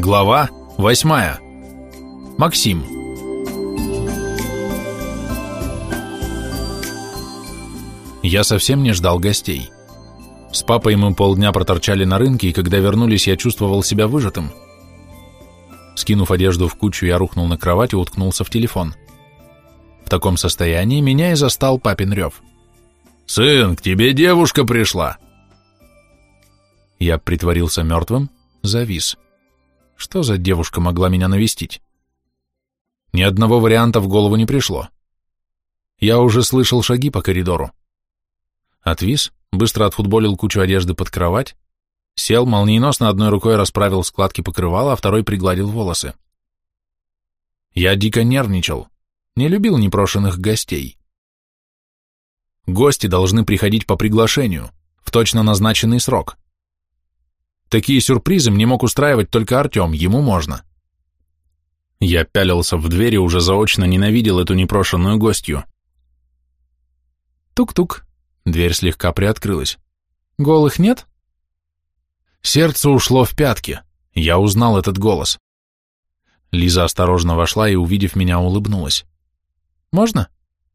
Глава 8. Максим. Я совсем не ждал гостей. С папой мы полдня проторчали на рынке, и когда вернулись, я чувствовал себя выжатым. Скинув одежду в кучу, я рухнул на кровать и уткнулся в телефон. В таком состоянии меня и застал папин рев. «Сын, к тебе девушка пришла!» Я притворился мертвым, завис. «Завис». Что за девушка могла меня навестить? Ни одного варианта в голову не пришло. Я уже слышал шаги по коридору. Отвис, быстро отфутболил кучу одежды под кровать, сел, молниеносно одной рукой расправил складки покрывала, а второй пригладил волосы. Я дико нервничал, не любил непрошенных гостей. Гости должны приходить по приглашению, в точно назначенный срок. Такие сюрпризы мне мог устраивать только Артем, ему можно. Я пялился в двери уже заочно ненавидел эту непрошенную гостью. Тук-тук. Дверь слегка приоткрылась. Голых нет? Сердце ушло в пятки. Я узнал этот голос. Лиза осторожно вошла и, увидев меня, улыбнулась. «Можно?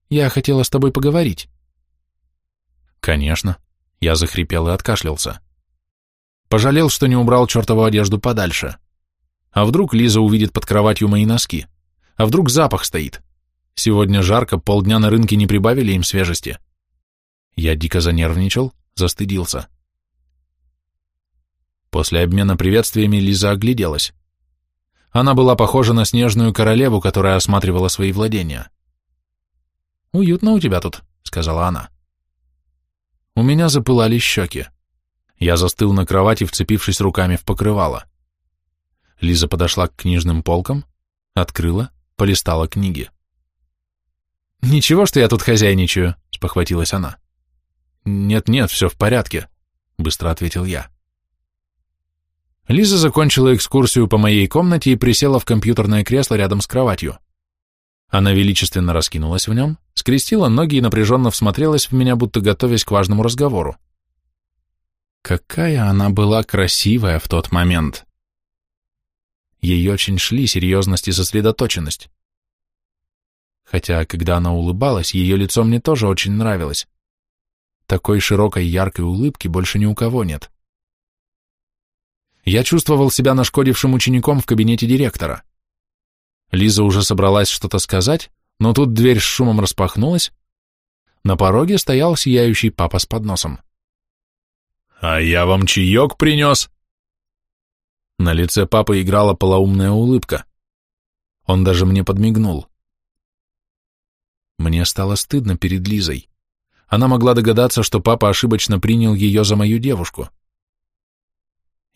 Я хотела с тобой поговорить». «Конечно». Я захрипел и откашлялся. Пожалел, что не убрал чертову одежду подальше. А вдруг Лиза увидит под кроватью мои носки? А вдруг запах стоит? Сегодня жарко, полдня на рынке не прибавили им свежести. Я дико занервничал, застыдился. После обмена приветствиями Лиза огляделась. Она была похожа на снежную королеву, которая осматривала свои владения. «Уютно у тебя тут», — сказала она. У меня запылали щеки. Я застыл на кровати, вцепившись руками в покрывало. Лиза подошла к книжным полкам, открыла, полистала книги. «Ничего, что я тут хозяйничаю», — спохватилась она. «Нет-нет, все в порядке», — быстро ответил я. Лиза закончила экскурсию по моей комнате и присела в компьютерное кресло рядом с кроватью. Она величественно раскинулась в нем, скрестила ноги и напряженно всмотрелась в меня, будто готовясь к важному разговору. Какая она была красивая в тот момент. Ей очень шли серьезность и сосредоточенность. Хотя, когда она улыбалась, ее лицо мне тоже очень нравилось. Такой широкой яркой улыбки больше ни у кого нет. Я чувствовал себя нашкодившим учеником в кабинете директора. Лиза уже собралась что-то сказать, но тут дверь с шумом распахнулась. На пороге стоял сияющий папа с подносом. «А я вам чаек принес!» На лице папы играла полоумная улыбка. Он даже мне подмигнул. Мне стало стыдно перед Лизой. Она могла догадаться, что папа ошибочно принял ее за мою девушку.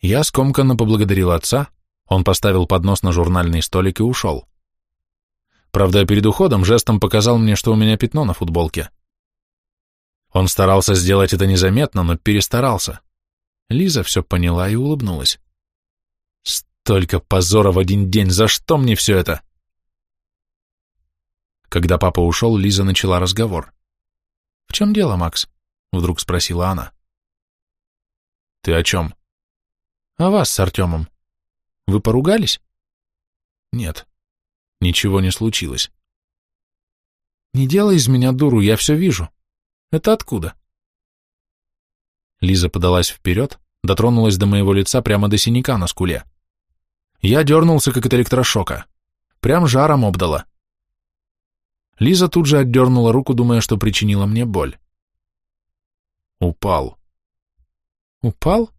Я скомканно поблагодарил отца, он поставил поднос на журнальный столик и ушел. Правда, перед уходом жестом показал мне, что у меня пятно на футболке. Он старался сделать это незаметно, но перестарался. Лиза все поняла и улыбнулась. «Столько позора в один день! За что мне все это?» Когда папа ушел, Лиза начала разговор. «В чем дело, Макс?» — вдруг спросила она. «Ты о чем?» «О вас с Артемом. Вы поругались?» «Нет, ничего не случилось». «Не делай из меня дуру, я все вижу», это откуда?» Лиза подалась вперед, дотронулась до моего лица прямо до синяка на скуле. Я дернулся, как от электрошока. Прям жаром обдала. Лиза тут же отдернула руку, думая, что причинила мне боль. Упал. Упал?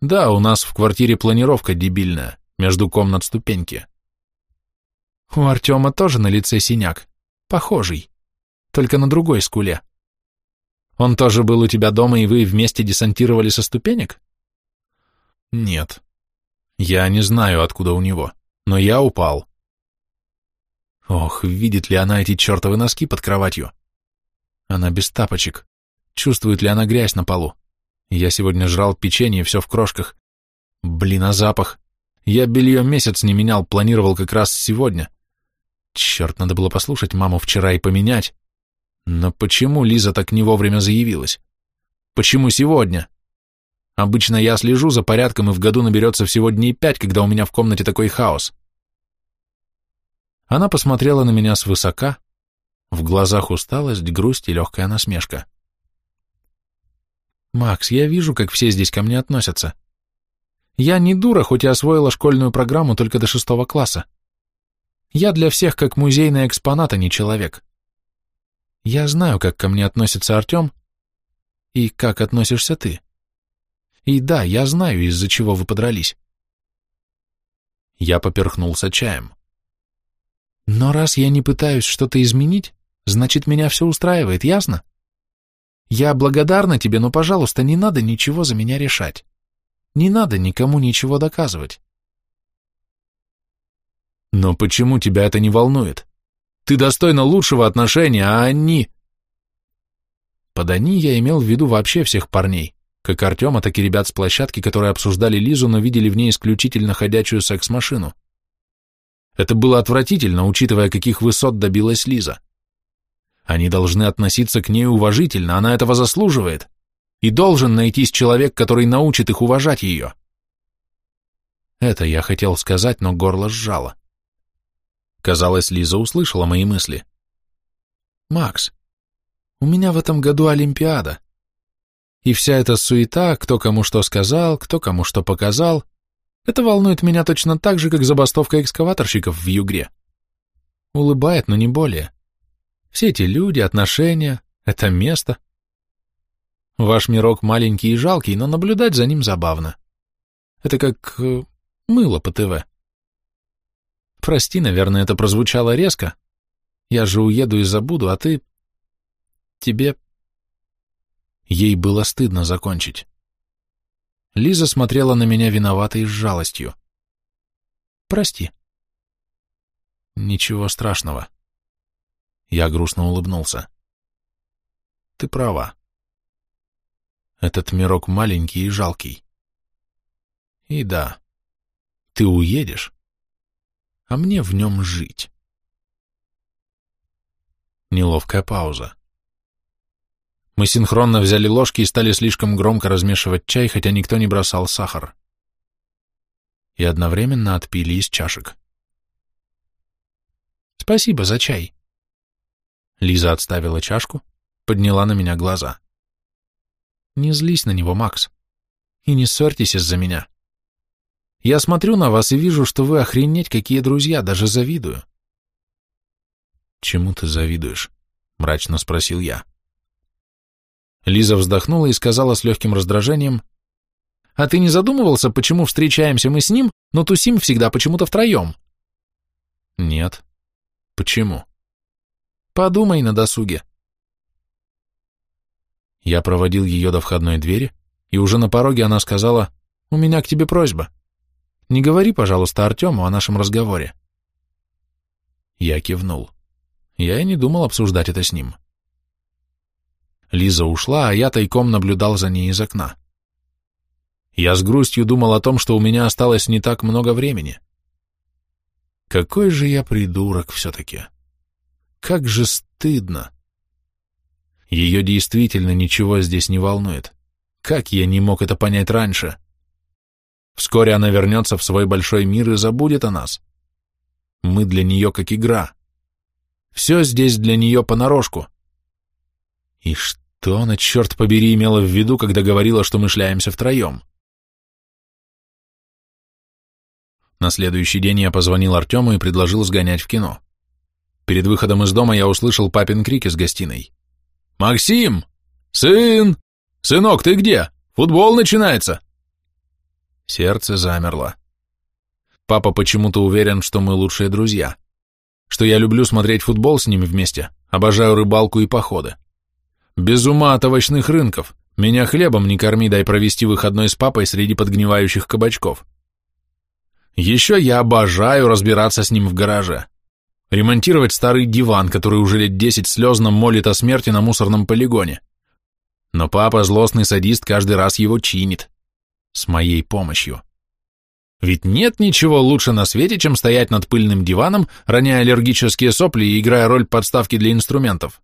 Да, у нас в квартире планировка дебильная, между комнат ступеньки. У Артема тоже на лице синяк, похожий только на другой скуле. Он тоже был у тебя дома, и вы вместе десантировали со ступенек? Нет. Я не знаю, откуда у него, но я упал. Ох, видит ли она эти чертовы носки под кроватью? Она без тапочек. Чувствует ли она грязь на полу? Я сегодня жрал печенье, все в крошках. Блин, а запах? Я белье месяц не менял, планировал как раз сегодня. Черт, надо было послушать маму вчера и поменять. Но почему Лиза так не вовремя заявилась? Почему сегодня? Обычно я слежу за порядком, и в году наберется всего дней пять, когда у меня в комнате такой хаос. Она посмотрела на меня свысока. В глазах усталость, грусть и легкая насмешка. «Макс, я вижу, как все здесь ко мне относятся. Я не дура, хоть и освоила школьную программу только до шестого класса. Я для всех как музейный экспонат, а не человек. Я знаю, как ко мне относится Артем, и как относишься ты. И да, я знаю, из-за чего вы подрались. Я поперхнулся чаем. Но раз я не пытаюсь что-то изменить, значит, меня все устраивает, ясно? Я благодарна тебе, но, пожалуйста, не надо ничего за меня решать. Не надо никому ничего доказывать. Но почему тебя это не волнует? Ты достойна лучшего отношения, а они...» Под «они» я имел в виду вообще всех парней, как Артема, так и ребят с площадки, которые обсуждали Лизу, но видели в ней исключительно ходячую секс-машину. Это было отвратительно, учитывая, каких высот добилась Лиза. Они должны относиться к ней уважительно, она этого заслуживает. И должен найтись человек, который научит их уважать ее. Это я хотел сказать, но горло сжало. Казалось, Лиза услышала мои мысли. «Макс, у меня в этом году Олимпиада. И вся эта суета, кто кому что сказал, кто кому что показал, это волнует меня точно так же, как забастовка экскаваторщиков в Югре. Улыбает, но не более. Все эти люди, отношения, это место. Ваш мирок маленький и жалкий, но наблюдать за ним забавно. Это как э, мыло по ТВ. Прости, наверное, это прозвучало резко. Я же уеду и забуду, а ты... Тебе... Ей было стыдно закончить. Лиза смотрела на меня виновато и с жалостью. Прости. Ничего страшного. Я грустно улыбнулся. Ты права. Этот мирок маленький и жалкий. И да, ты уедешь, а мне в нем жить. Неловкая пауза. Мы синхронно взяли ложки и стали слишком громко размешивать чай, хотя никто не бросал сахар. И одновременно отпили из чашек. «Спасибо за чай». Лиза отставила чашку, подняла на меня глаза. «Не злись на него, Макс, и не ссорьтесь из-за меня. Я смотрю на вас и вижу, что вы охренеть какие друзья, даже завидую. Чему ты завидуешь? Мрачно спросил я. Лиза вздохнула и сказала с легким раздражением. А ты не задумывался, почему встречаемся мы с ним, но тусим всегда почему-то втроем? Нет. Почему? Подумай на досуге. Я проводил ее до входной двери, и уже на пороге она сказала, «У меня к тебе просьба». Не говори, пожалуйста, Артему о нашем разговоре. Я кивнул. Я и не думал обсуждать это с ним. Лиза ушла, а я тайком наблюдал за ней из окна. Я с грустью думал о том, что у меня осталось не так много времени. Какой же я придурок все-таки. Как же стыдно. Ее действительно ничего здесь не волнует. Как я не мог это понять раньше? — Вскоре она вернется в свой большой мир и забудет о нас. Мы для нее как игра. Все здесь для нее понарошку. И что она, черт побери, имела в виду, когда говорила, что мы шляемся втроем? На следующий день я позвонил Артему и предложил сгонять в кино. Перед выходом из дома я услышал папин крик из гостиной. «Максим! Сын! Сынок, ты где? Футбол начинается!» Сердце замерло. Папа почему-то уверен, что мы лучшие друзья. Что я люблю смотреть футбол с ними вместе, обожаю рыбалку и походы. Без ума от овощных рынков. Меня хлебом не корми, дай провести выходной с папой среди подгнивающих кабачков. Еще я обожаю разбираться с ним в гараже. Ремонтировать старый диван, который уже лет десять слезно молит о смерти на мусорном полигоне. Но папа злостный садист каждый раз его чинит с моей помощью. Ведь нет ничего лучше на свете, чем стоять над пыльным диваном, роняя аллергические сопли и играя роль подставки для инструментов.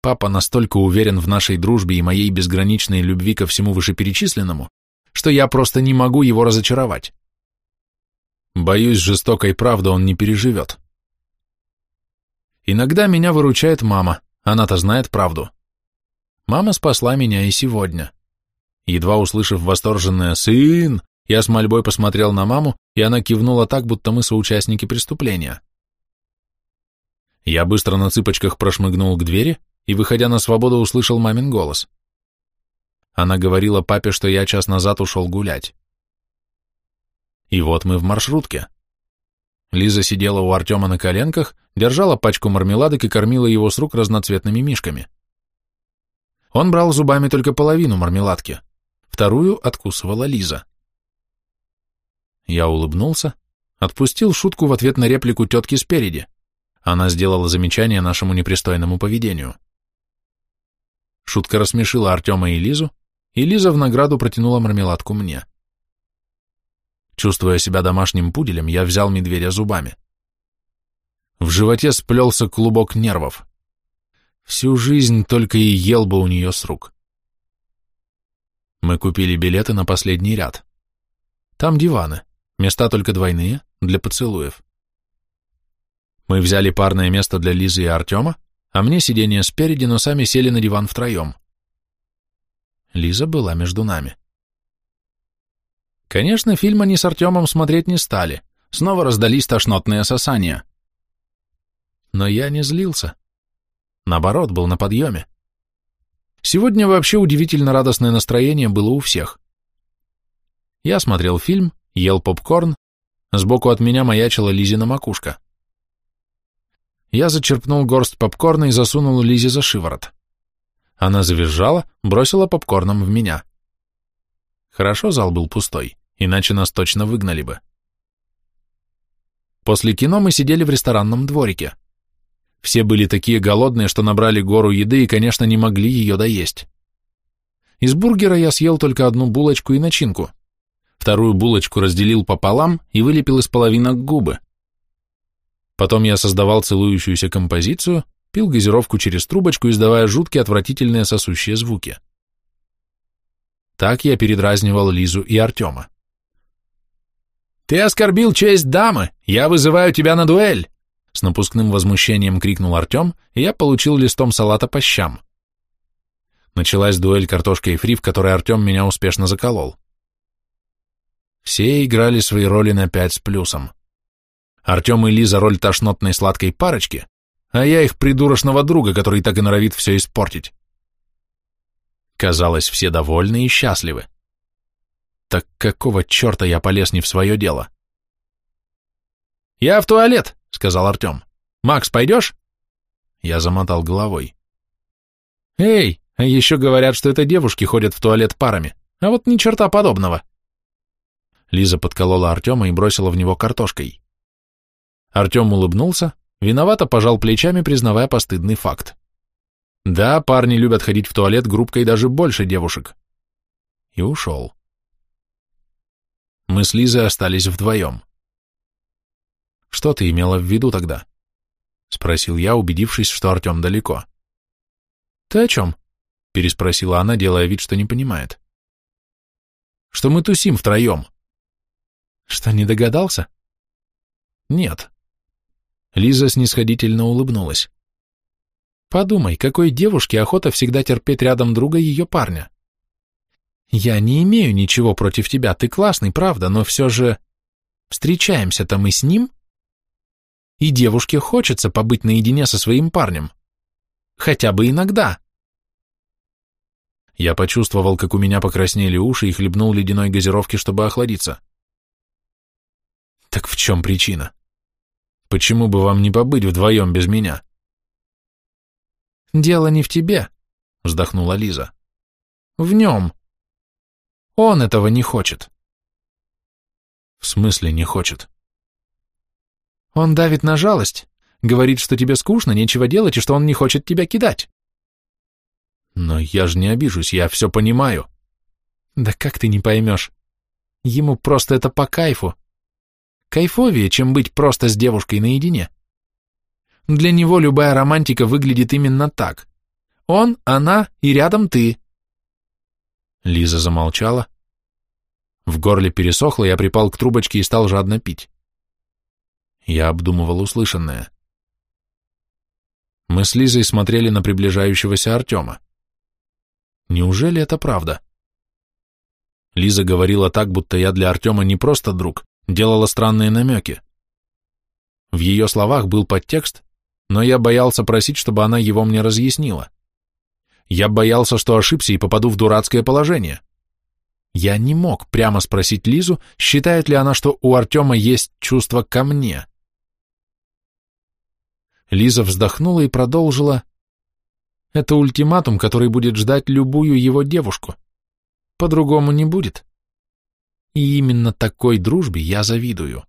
Папа настолько уверен в нашей дружбе и моей безграничной любви ко всему вышеперечисленному, что я просто не могу его разочаровать. Боюсь, жестокой правды он не переживет. Иногда меня выручает мама, она-то знает правду. Мама спасла меня и сегодня. Едва услышав восторженное «Сын!», я с мольбой посмотрел на маму, и она кивнула так, будто мы соучастники преступления. Я быстро на цыпочках прошмыгнул к двери и, выходя на свободу, услышал мамин голос. Она говорила папе, что я час назад ушел гулять. И вот мы в маршрутке. Лиза сидела у Артема на коленках, держала пачку мармеладок и кормила его с рук разноцветными мишками. Он брал зубами только половину мармеладки вторую откусывала Лиза. Я улыбнулся, отпустил шутку в ответ на реплику тетки спереди. Она сделала замечание нашему непристойному поведению. Шутка рассмешила Артема и Лизу, и Лиза в награду протянула мармеладку мне. Чувствуя себя домашним пуделем, я взял медведя зубами. В животе сплелся клубок нервов. Всю жизнь только и ел бы у нее с рук. Мы купили билеты на последний ряд. Там диваны, места только двойные, для поцелуев. Мы взяли парное место для Лизы и Артема, а мне сиденье спереди, но сами сели на диван втроем. Лиза была между нами. Конечно, фильм они с Артемом смотреть не стали, снова раздались тошнотные сосания. Но я не злился. Наоборот, был на подъеме. Сегодня вообще удивительно радостное настроение было у всех. Я смотрел фильм, ел попкорн, сбоку от меня маячила Лизина макушка. Я зачерпнул горсть попкорна и засунул Лизе за шиворот. Она завизжала, бросила попкорном в меня. Хорошо зал был пустой, иначе нас точно выгнали бы. После кино мы сидели в ресторанном дворике. Все были такие голодные, что набрали гору еды и, конечно, не могли ее доесть. Из бургера я съел только одну булочку и начинку. Вторую булочку разделил пополам и вылепил из половинок губы. Потом я создавал целующуюся композицию, пил газировку через трубочку, издавая жуткие отвратительные сосущие звуки. Так я передразнивал Лизу и Артема. «Ты оскорбил честь дамы! Я вызываю тебя на дуэль!» — с напускным возмущением крикнул Артем, и я получил листом салата по щам. Началась дуэль картошка и фри, в которой Артем меня успешно заколол. Все играли свои роли на пять с плюсом. Артем и Лиза роль тошнотной сладкой парочки, а я их придурочного друга, который так и норовит все испортить. Казалось, все довольны и счастливы. Так какого черта я полез не в свое дело? «Я в туалет!» — сказал Артем. «Макс, пойдешь?» Я замотал головой. «Эй, а еще говорят, что это девушки ходят в туалет парами, а вот ни черта подобного». Лиза подколола Артема и бросила в него картошкой. Артем улыбнулся, виновато пожал плечами, признавая постыдный факт. «Да, парни любят ходить в туалет группкой даже больше девушек». И ушел. Мы с Лизой остались вдвоем. Что ты имела в виду тогда? Спросил я, убедившись, что Артем далеко. Ты о чем? Переспросила она, делая вид, что не понимает. Что мы тусим втроем. Что, не догадался? Нет. Лиза снисходительно улыбнулась. Подумай, какой девушке охота всегда терпеть рядом друга ее парня? Я не имею ничего против тебя, ты классный, правда, но все же... Встречаемся-то мы с ним? и девушке хочется побыть наедине со своим парнем. Хотя бы иногда. Я почувствовал, как у меня покраснели уши и хлебнул ледяной газировки, чтобы охладиться. Так в чем причина? Почему бы вам не побыть вдвоем без меня? Дело не в тебе, вздохнула Лиза. В нем. Он этого не хочет. В смысле не хочет? Он давит на жалость, говорит, что тебе скучно, нечего делать и что он не хочет тебя кидать. Но я же не обижусь, я все понимаю. Да как ты не поймешь? Ему просто это по кайфу. Кайфовее, чем быть просто с девушкой наедине. Для него любая романтика выглядит именно так. Он, она и рядом ты. Лиза замолчала. В горле пересохло, я припал к трубочке и стал жадно пить. Я обдумывал услышанное. Мы с Лизой смотрели на приближающегося Артема. Неужели это правда? Лиза говорила так, будто я для Артема не просто друг, делала странные намеки. В ее словах был подтекст, но я боялся просить, чтобы она его мне разъяснила. Я боялся, что ошибся и попаду в дурацкое положение. Я не мог прямо спросить Лизу, считает ли она, что у Артема есть чувство ко мне. Лиза вздохнула и продолжила. Это ультиматум, который будет ждать любую его девушку. По-другому не будет. И именно такой дружбе я завидую.